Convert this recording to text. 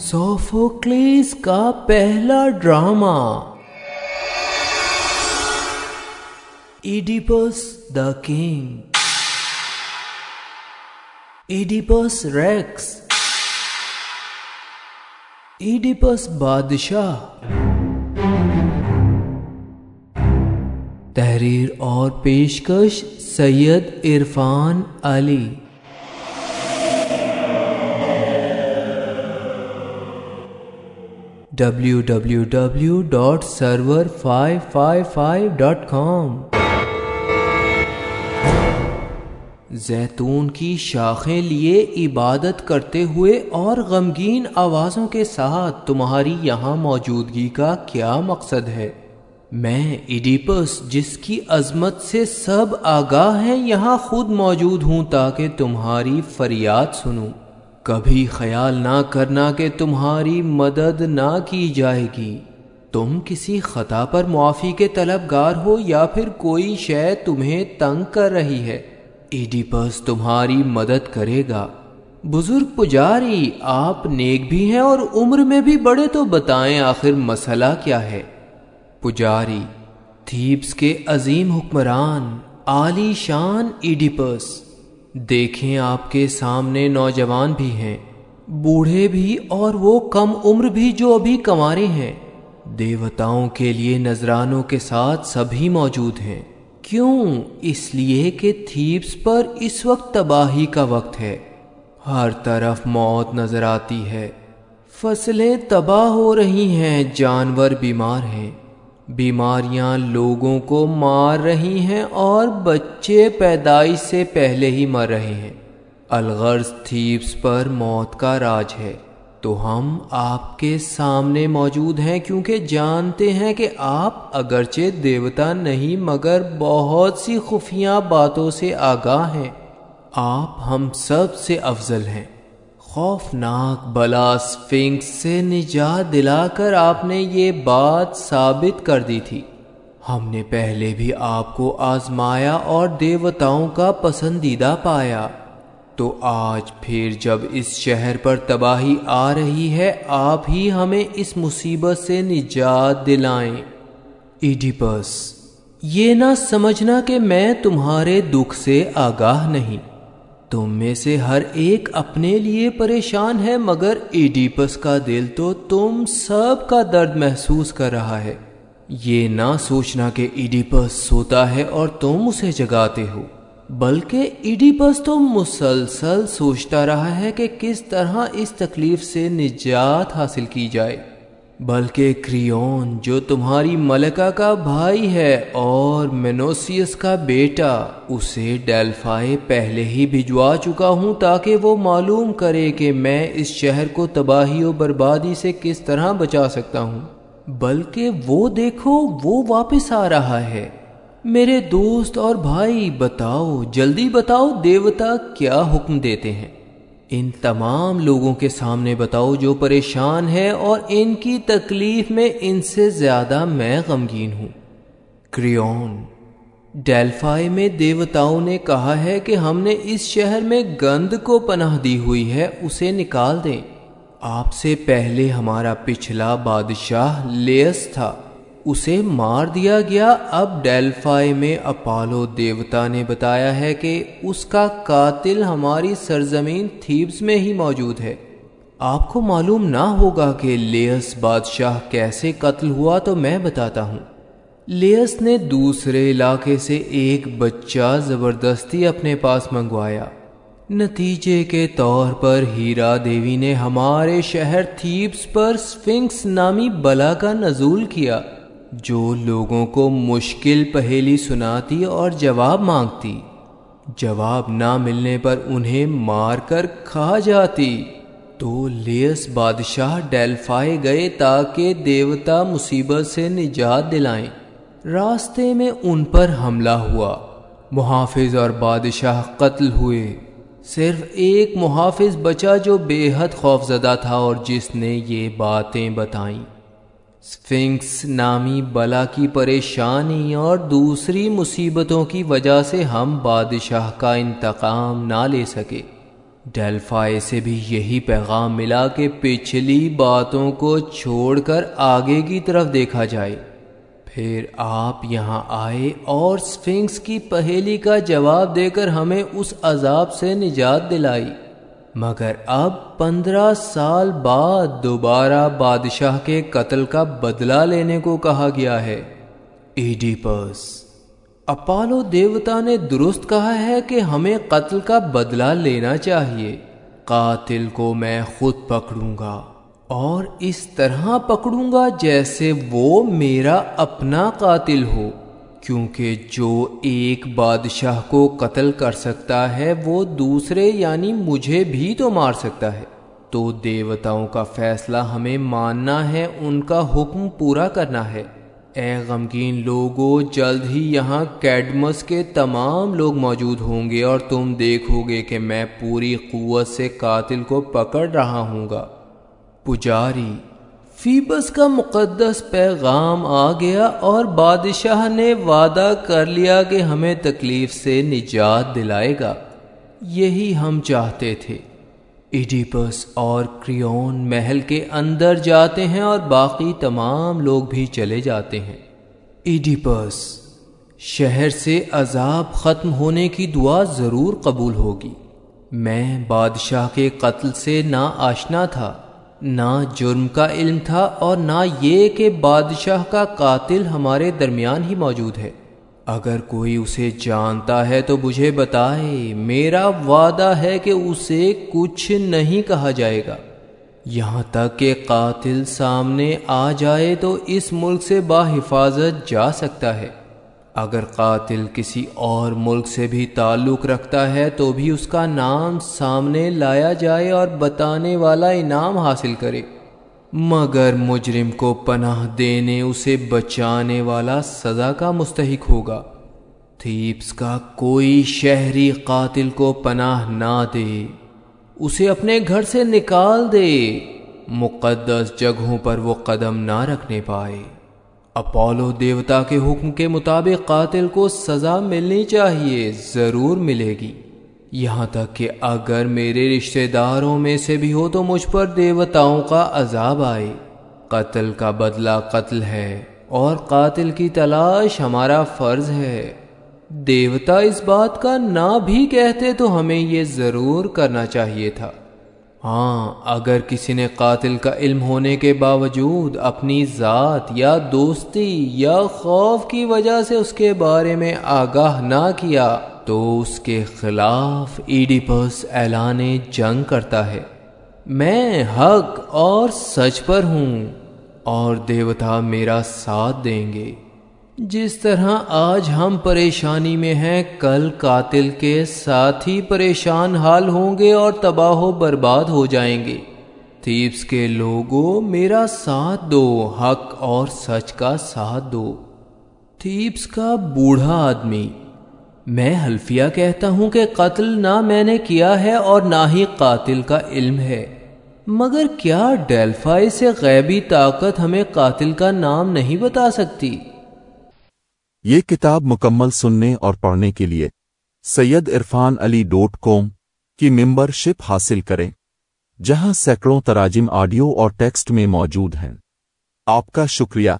سوفوکلیس کا پہلا drama Oedipus the King Oedipus Rex Oedipus بادشاہ تحریر اور پیشکش سید عرفان علی www.server555.com زیتون کی شاخیں لیے عبادت کرتے ہوئے اور غمگین آوازوں کے ساتھ تمہاری یہاں موجودگی کا کیا مقصد ہے؟ میں ایڈیپس، جس کی عظمت سے سب آگاہ ہیں، یہاں خود موجود ہوں تاکہ تمہاری فریاد سنوں۔ کبھی خیال نہ کرنا کہ تمہاری مدد نہ کی جائے گی۔ تم کسی خطا پر معافی کے طلبگار ہو یا پھر کوئی شے تمہیں تنگ کر رہی ہے۔ ایڈیپس تمہاری مدد کرے گا۔ بزرگ پجاری، آپ نیک بھی ہیں اور عمر میں بھی بڑے تو بتائیں آخر مسئلہ کیا ہے۔ پجاری، تھیپس کے عظیم حکمران، عالی شان ایڈیپس دیکھیں آپ کے سامنے نوجوان بھی ہیں، بوڑھے بھی اور وہ کم عمر بھی جو ابھی کمارے ہیں۔ دیوتاؤں کے لیے نذرانوں کے ساتھ سبھی موجود ہیں۔ کیوں؟ اس لیے کہ تھیپس پر اس وقت تباہی کا وقت ہے۔ ہر طرف موت نظر آتی ہے۔ فصلیں تباہ ہو رہی ہیں، جانور بیمار ہیں۔ بیماریاں لوگوں کو مار رہی ہیں اور بچے پیدائش سے پہلے ہی مر رہے ہیں۔ الغرض تھیپس پر موت کا راج ہے۔ تو ہم آپ کے سامنے موجود ہیں کیونکہ جانتے ہیں کہ آپ اگرچہ دیوتا نہیں مگر بہت سی خفیہ باتوں سے آگاہ ہیں۔ آپ ہم سب سے افضل ہیں۔ خوفناک بلا سفنکس سے نجات دلا کر آپ نے یہ بات ثابت کر دی تھی۔ ہم نے پہلے بھی آپ کو آزمایا اور دیوتاؤں کا پسندیدہ پایا۔ تو آج پھر جب اس شہر پر تباہی آ رہی ہے، آپ ہی ہمیں اس مصیبت سے نجات دلائیں۔ ایڈیپس، یہ نہ سمجھنا کہ میں تمہارے دکھ سے آگاہ نہیں۔ تم میں سے ہر ایک اپنے لیے پریشان ہے، مگر ایڈیپس کا دل تو تم سب کا درد محسوس کر رہا ہے۔ یہ نہ سوچنا کہ ایڈیپس سوتا ہے اور تم اسے جگاتے ہو، بلکہ ایڈیپس تو مسلسل سوچتا رہا ہے کہ کس طرح اس تکلیف سے نجات حاصل کی جائے۔ بلکہ کریون جو تمہاری ملکہ کا بھائی ہے اور مینوسیس کا بیٹا، اسے ڈیلفائے پہلے ہی بھجوا چکا ہوں تاکہ وہ معلوم کرے کہ میں اس شہر کو تباہی و بربادی سے کس طرح بچا سکتا ہوں۔ بلکہ وہ دیکھو، وہ واپس آ رہا ہے۔ میرے دوست اور بھائی، بتاؤ، جلدی بتاؤ دیوتا کیا حکم دیتے ہیں۔ ان تمام لوگوں کے سامنے بتاؤ جو پریشان ہے اور ان کی تکلیف میں ان سے زیادہ میں غمگین ہوں۔ کریون، ڈیلفائی میں دیوتاؤں نے کہا ہے کہ ہم نے اس شہر میں گند کو پناہ دی ہوئی ہے، اسے نکال دیں۔ آپ سے پہلے ہمارا پچھلا بادشاہ لیس تھا۔ اسے مار دیا گیا۔ اب ڈیلفائی میں اپالو دیوتا نے بتایا ہے کہ اس کا قاتل ہماری سرزمین تھیبس میں ہی موجود ہے۔ آپ کو معلوم نہ ہوگا کہ لیس بادشاہ کیسے قتل ہوا تو میں بتاتا ہوں۔ لیس نے دوسرے علاقے سے ایک بچہ زبردستی اپنے پاس منگوایا۔ نتیجے کے طور پر ہیرا دیوی نے ہمارے شہر تھیبس پر سفنکس نامی بلا کا نزول کیا۔ جو لوگوں کو مشکل پہیلی سناتی اور جواب مانگتی، جواب نہ ملنے پر انہیں مار کر کھا جاتی۔ تو لیس بادشاہ ڈیلفائے گئے تاکہ دیوتا مصیبت سے نجات دلائیں۔ راستے میں ان پر حملہ ہوا۔ محافظ اور بادشاہ قتل ہوئے۔ صرف ایک محافظ بچا جو بے حد خوفزدہ تھا اور جس نے یہ باتیں بتائیں۔ سفنکس نامی بلا کی پریشانی اور دوسری مصیبتوں کی وجہ سے ہم بادشاہ کا انتقام نہ لے سکے۔ ڈیلفائے سے بھی یہی پیغام ملا کہ پچھلی باتوں کو چھوڑ کر آگے کی طرف دیکھا جائے۔ پھر آپ یہاں آئے اور سفنکس کی پہیلی کا جواب دے کر ہمیں اس عذاب سے نجات دلائی۔ مگر اب پندرہ سال بعد دوبارہ بادشاہ کے قتل کا بدلہ لینے کو کہا گیا ہے۔ ایڈیپس۔ اپالو دیوتا نے درست کہا ہے کہ ہمیں قتل کا بدلہ لینا چاہیے۔ قاتل کو میں خود پکڑوں گا اور اس طرح پکڑوں گا جیسے وہ میرا اپنا قاتل ہو۔ کیونکہ جو ایک بادشاہ کو قتل کر سکتا ہے، وہ دوسرے یعنی مجھے بھی تو مار سکتا ہے۔ تو دیوتاؤں کا فیصلہ ہمیں ماننا ہے، ان کا حکم پورا کرنا ہے۔ اے غمگین لوگوں جلد ہی یہاں کیڈمس کے تمام لوگ موجود ہوں گے اور تم دیکھو گے کہ میں پوری قوت سے قاتل کو پکڑ رہا ہوں گا۔ پجاری فیبس کا مقدس پیغام آ گیا اور بادشاہ نے وعدہ کر لیا کہ ہمیں تکلیف سے نجات دلائے گا۔ یہی ہم چاہتے تھے۔ ایڈیپس اور کریون محل کے اندر جاتے ہیں اور باقی تمام لوگ بھی چلے جاتے ہیں۔ ایڈیپس، شہر سے عذاب ختم ہونے کی دعا ضرور قبول ہوگی۔ میں بادشاہ کے قتل سے نہ آشنا تھا۔ نہ جرم کا علم تھا اور نہ یہ کہ بادشاہ کا قاتل ہمارے درمیان ہی موجود ہے۔ اگر کوئی اسے جانتا ہے تو مجھے بتائے، میرا وعدہ ہے کہ اسے کچھ نہیں کہا جائے گا۔ یہاں تک کہ قاتل سامنے آ جائے تو اس ملک سے باحفاظت جا سکتا ہے۔ اگر قاتل کسی اور ملک سے بھی تعلق رکھتا ہے تو بھی اس کا نام سامنے لایا جائے اور بتانے والا انعام حاصل کرے۔ مگر مجرم کو پناہ دینے، اسے بچانے والا سزا کا مستحق ہوگا۔ تھیپس کا کوئی شہری قاتل کو پناہ نہ دے۔ اسے اپنے گھر سے نکال دے۔ مقدس جگہوں پر وہ قدم نہ رکھنے پائے۔ اپولو دیوتا کے حکم کے مطابق قاتل کو سزا ملنی چاہیے ضرور ملے گی۔ یہاں تک کہ اگر میرے رشتہ داروں میں سے بھی ہو تو مجھ پر دیوتاؤں کا عذاب آئے۔ قتل کا بدلہ قتل ہے اور قاتل کی تلاش ہمارا فرض ہے۔ دیوتا اس بات کا نہ بھی کہتے تو ہمیں یہ ضرور کرنا چاہیے تھا۔ ہاں اگر کسی نے قاتل کا علم ہونے کے باوجود اپنی ذات یا دوستی یا خوف کی وجہ سے اس کے بارے میں آگاہ نہ کیا، تو اس کے خلاف ایڈیپس اعلان جنگ کرتا ہے۔ میں حق اور سچ پر ہوں اور دیوتا میرا ساتھ دیں گے۔ جس طرح آج ہم پریشانی میں ہیں، کل قاتل کے ساتھ ہی پریشان حال ہوں گے اور تباہ و برباد ہو جائیں گے۔ تھیپس کے لوگوں، میرا ساتھ دو، حق اور سچ کا ساتھ دو۔ تھیپس کا بوڑھا آدمی۔ میں حلفیہ کہتا ہوں کہ قتل نہ میں نے کیا ہے اور نہ ہی قاتل کا علم ہے۔ مگر کیا ڈیلفائی سے غیبی طاقت ہمیں قاتل کا نام نہیں بتا سکتی؟ یہ کتاب مکمل سننے اور پڑھنے کے لیے سید عرفان علی ڈوٹ کوم کی ممبر شپ حاصل کریں، جہاں سینکڑوں تراجم آڈیو اور ٹیکسٹ میں موجود ہیں۔ آپ کا شکریہ۔